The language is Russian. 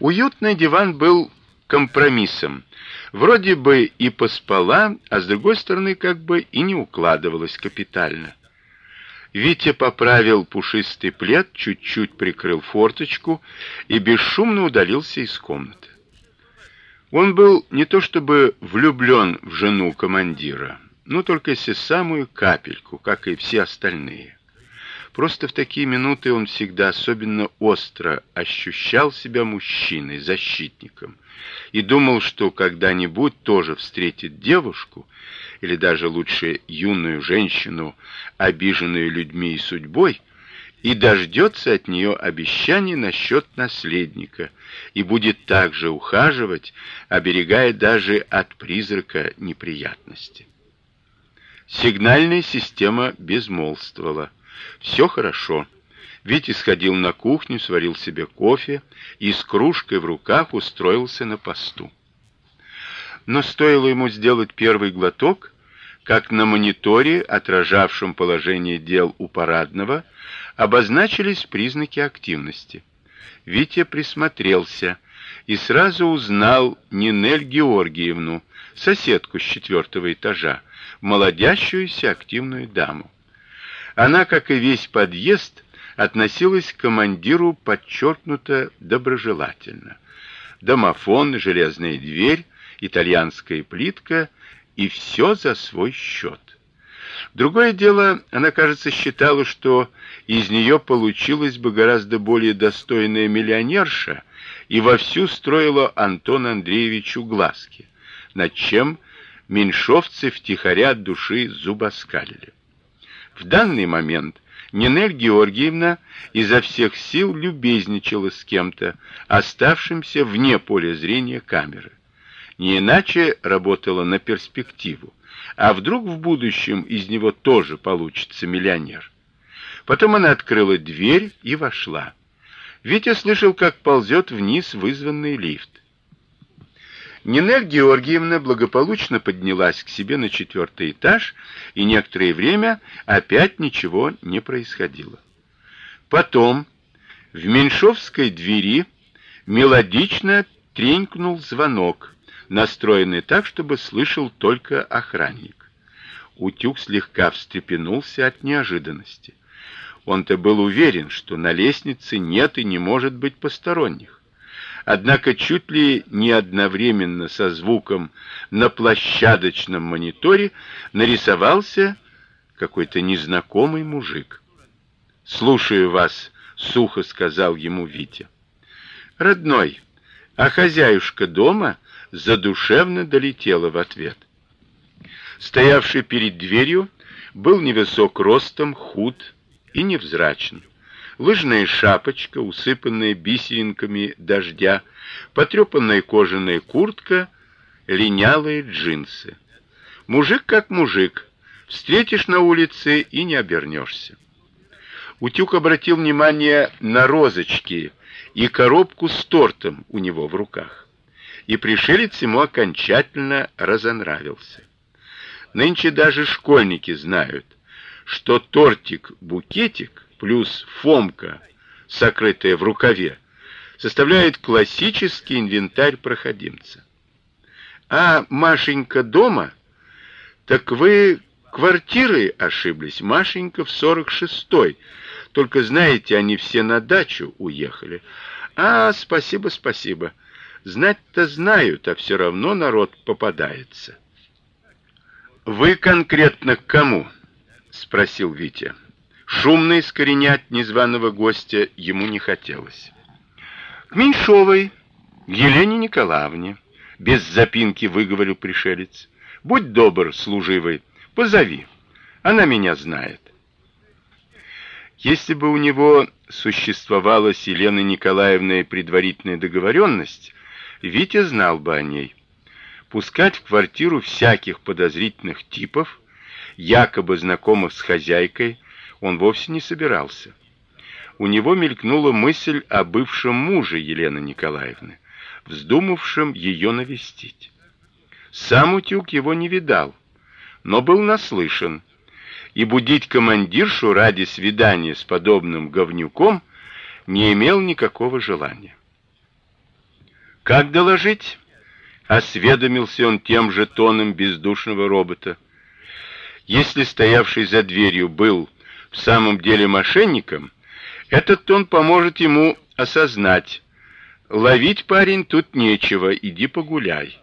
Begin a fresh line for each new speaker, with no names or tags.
Уютный диван был компромиссом. Вроде бы и поспала, а с другой стороны, как бы и не укладывалась капитально. Витя поправил пушистый плед, чуть-чуть прикрыл форточку и бесшумно удалился из комнаты. Он был не то чтобы влюблен в жену командира, но только если самую капельку, как и все остальные. Просто в такие минуты он всегда особенно остро ощущал себя мужчиной, защитником, и думал, что когда-нибудь тоже встретит девушку, или даже лучше юную женщину, обиженную людьми и судьбой, и дождется от нее обещаний насчет наследника и будет также ухаживать, оберегая даже от призрака неприятности. Сигнальная система безмолвствовала. Все хорошо. Витя сходил на кухню, сварил себе кофе и с кружкой в руках устроился на посту. Но стоило ему сделать первый глоток, как на мониторе, отражавшем положение дел у парадного, обозначились признаки активности. Витя присмотрелся и сразу узнал Нинель Георгиевну, соседку с четвертого этажа, молодящуюся активную даму. Она, как и весь подъезд, относилась к командиру подчеркнуто доброжелательно. Домофон, железная дверь, итальянская плитка и все за свой счет. Другое дело, она, кажется, считала, что из нее получилась бы гораздо более достойная миллионерша и вовсю строила Антон Андреевичу глазки, над чем меньшовцы втихаря от души зубоскалили. В данный момент Нинель Георгиевна изо всех сил любезничала с кем-то, оставшимся вне поля зрения камеры. Не иначе работала на перспективу. А вдруг в будущем из него тоже получится миллионер? Потом она открыла дверь и вошла. Витя слышал, как ползет вниз вызванный лифт. Нинель Георгиевна благополучно поднялась к себе на четвертый этаж, и некоторое время опять ничего не происходило. Потом в Меньшовской двери мелодично тренькнул звонок, настроенный так, чтобы слышал только охранник. Утюг слегка встрепенулся от неожиданности. Он-то был уверен, что на лестнице нет и не может быть посторонних. Однако чуть ли не одновременно со звуком на площадочном мониторе нарисовался какой-то незнакомый мужик. "Слушаю вас", сухо сказал ему Витя. "Родной, а хозяюшка дома?" задушевно долетела в ответ. Стоявший перед дверью был невысок ростом, худ и невзрачен лыжная шапочка, усыпанная бисеринками дождя, потрепанная кожаная куртка, линялые джинсы. Мужик как мужик, встретишь на улице и не обернешься. Утюг обратил внимание на розочки и коробку с тортом у него в руках. И пришелец ему окончательно разонравился. Нынче даже школьники знают, что тортик-букетик плюс фомка, сокрытая в рукаве, составляет классический инвентарь проходимца. А Машенька дома? Так вы квартирой ошиблись. Машенька в сорок шестой. Только знаете, они все на дачу уехали. А, спасибо, спасибо. Знать-то знают, а все равно народ попадается. Вы конкретно к кому? спросил Витя. Шумно искоренять незваного гостя ему не хотелось. К Меньшовой, Елене Николаевне, без запинки выговорил пришелец. Будь добр, служивый, позови. Она меня знает. Если бы у него существовала с Еленой Николаевной предварительная договоренность, Витя знал бы о ней. Пускать в квартиру всяких подозрительных типов, якобы знакомых с хозяйкой, он вовсе не собирался. У него мелькнула мысль о бывшем муже Елены Николаевны, вздумавшем ее навестить. Сам утюг его не видал, но был наслышан, и будить командиршу ради свидания с подобным говнюком не имел никакого желания. Как доложить? осведомился он тем же тоном бездушного робота. Если стоявший за дверью был в самом деле мошенником, этот тон поможет ему осознать: ловить парень тут нечего, иди погуляй.